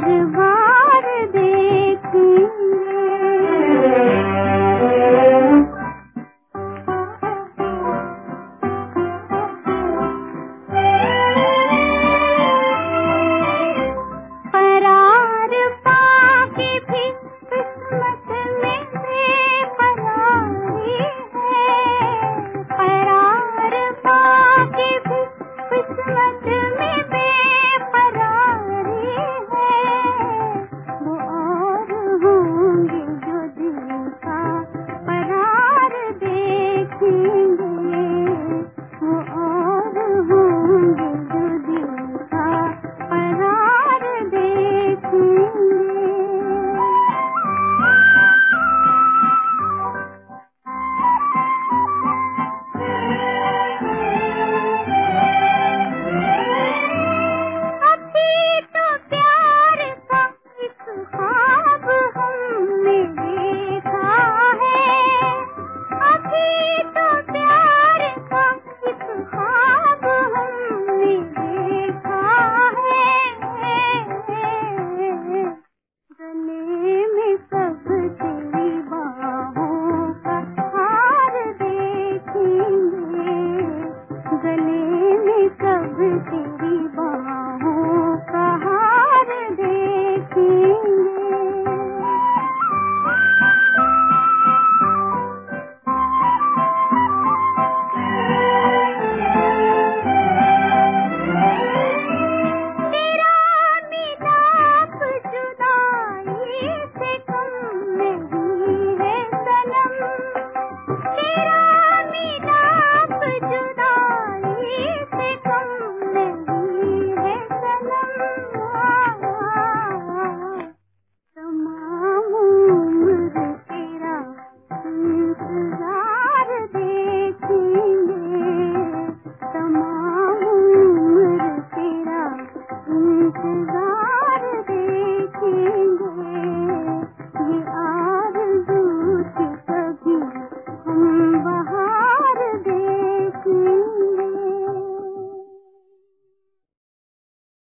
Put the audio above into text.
बार